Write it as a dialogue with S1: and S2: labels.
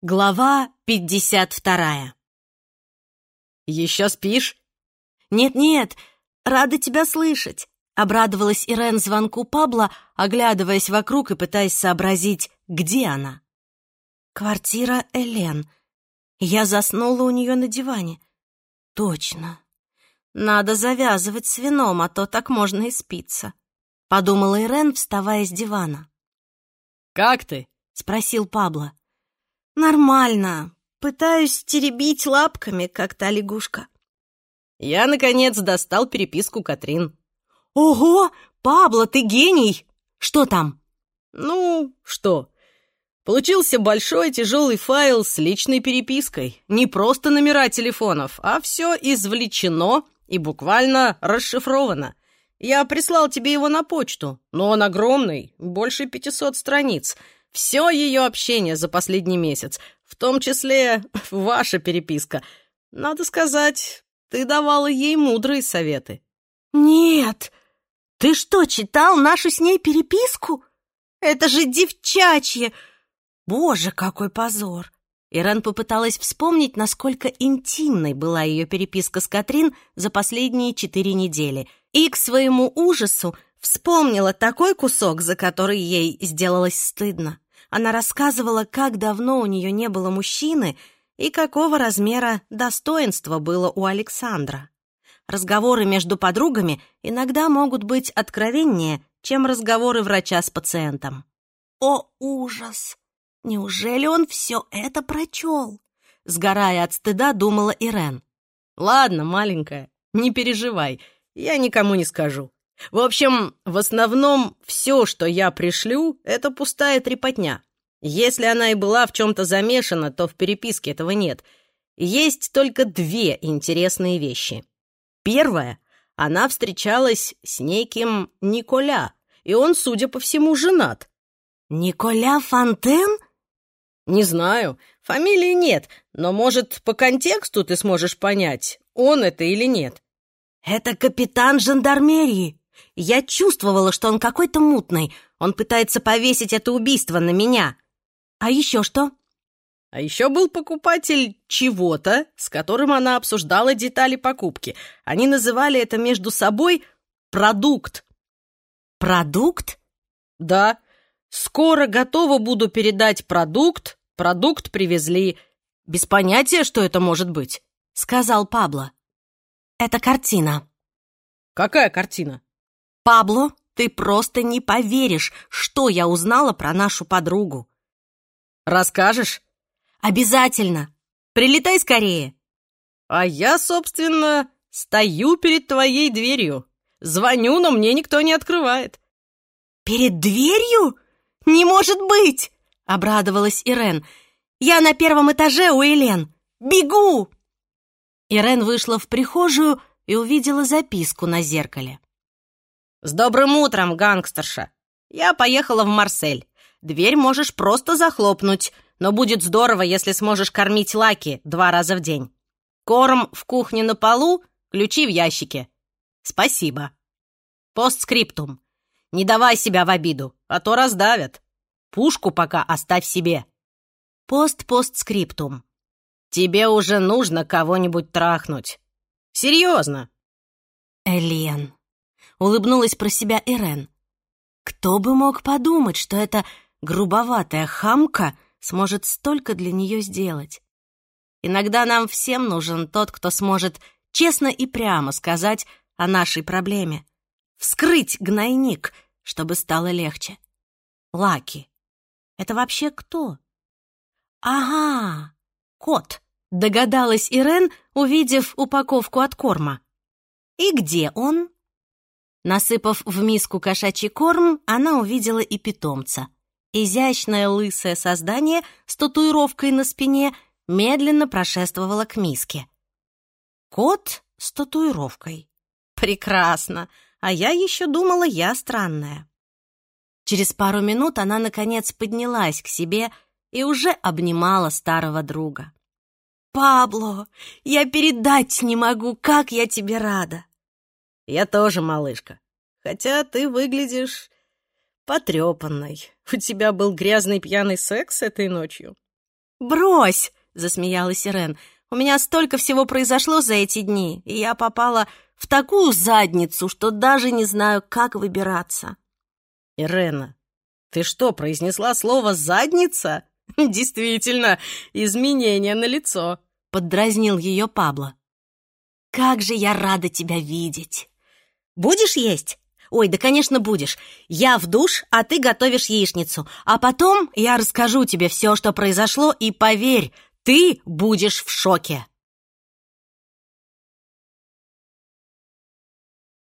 S1: Глава 52
S2: «Еще спишь?»
S1: «Нет-нет, рада тебя слышать», — обрадовалась Ирен звонку Пабла, оглядываясь вокруг и пытаясь сообразить, где она. «Квартира Элен. Я заснула у нее на диване. Точно. Надо завязывать с вином, а то так можно и спиться», — подумала Ирен, вставая с дивана.
S2: «Как ты?»
S1: — спросил Пабло. «Нормально. Пытаюсь теребить лапками, как та лягушка».
S2: «Я, наконец, достал переписку Катрин».
S1: «Ого! Пабло, ты гений! Что там?»
S2: «Ну, что?» Получился большой тяжелый файл с личной перепиской. Не просто номера телефонов, а все извлечено и буквально расшифровано. Я прислал тебе его на почту, но он огромный, больше 500 страниц — все ее общение за последний месяц, в том числе ваша переписка. Надо сказать, ты давала ей мудрые советы.
S1: Нет! Ты что, читал нашу с ней переписку? Это же девчачье! Боже, какой позор! Ирен попыталась вспомнить, насколько интимной была ее переписка с Катрин за последние четыре недели, и к своему ужасу Вспомнила такой кусок, за который ей сделалось стыдно. Она рассказывала, как давно у нее не было мужчины и какого размера достоинства было у Александра. Разговоры между подругами иногда могут быть откровеннее, чем разговоры врача с пациентом. О, ужас! Неужели он все это прочел? Сгорая от стыда, думала Ирен.
S2: Ладно, маленькая, не переживай, я никому не скажу. В общем, в основном все, что я пришлю, это пустая трепотня. Если она и была в чем-то замешана, то в переписке этого нет. Есть только две интересные вещи. Первая — она встречалась с неким Николя, и он, судя по всему, женат.
S1: «Николя Фонтен?»
S2: «Не знаю. Фамилии нет, но, может, по контексту ты сможешь понять, он это или нет».
S1: «Это капитан жандармерии», я чувствовала, что он какой-то мутный. Он пытается повесить это убийство на меня. А еще что?
S2: А еще был покупатель чего-то, с которым она обсуждала детали покупки. Они называли это между собой «продукт».
S1: «Продукт?»
S2: «Да. Скоро готова буду передать продукт. Продукт привезли. Без понятия, что это может быть», — сказал Пабло.
S1: «Это картина».
S2: «Какая картина?»
S1: «Пабло, ты просто не поверишь, что я узнала про нашу подругу».
S2: «Расскажешь?»
S1: «Обязательно! Прилетай скорее!»
S2: «А я, собственно, стою перед твоей дверью. Звоню, но мне никто не открывает».
S1: «Перед дверью? Не может быть!» — обрадовалась Ирен. «Я на первом этаже у Элен. Бегу!» Ирен вышла в прихожую и увидела записку на зеркале.
S2: «С добрым утром, гангстерша! Я поехала в Марсель. Дверь можешь просто захлопнуть, но будет здорово, если сможешь кормить Лаки два раза в день. Корм в кухне на полу, ключи в ящике. Спасибо. Постскриптум. Не давай себя в обиду, а то раздавят. Пушку пока оставь себе.
S1: Пост-постскриптум.
S2: Тебе уже нужно кого-нибудь трахнуть. Серьезно.
S1: Элен улыбнулась про себя Ирен. Кто бы мог подумать, что эта грубоватая хамка сможет столько для нее сделать? Иногда нам всем нужен тот, кто сможет честно и прямо сказать о нашей проблеме. Вскрыть гнойник, чтобы стало легче. Лаки. Это вообще кто? Ага, кот, догадалась Ирен, увидев упаковку от корма. И где он? Насыпав в миску кошачий корм, она увидела и питомца. Изящное лысое создание с татуировкой на спине медленно прошествовало к миске. Кот с татуировкой. Прекрасно, а я еще думала, я странная. Через пару минут она, наконец, поднялась к себе и уже обнимала старого друга. «Пабло, я передать не могу, как я тебе рада!»
S2: Я тоже малышка. Хотя ты выглядишь потрепанной. У тебя был грязный пьяный секс этой ночью.
S1: «Брось!» — засмеялась Ирен. «У меня столько всего произошло за эти дни, и я попала в такую задницу, что даже не знаю, как выбираться».
S2: «Ирена, ты что, произнесла слово «задница»?» «Действительно, изменение на лицо», — поддразнил ее Пабло.
S1: «Как же я рада тебя видеть!» «Будешь есть?» «Ой, да, конечно, будешь. Я в душ, а ты готовишь яичницу. А потом я расскажу тебе все, что произошло, и поверь, ты будешь в шоке!»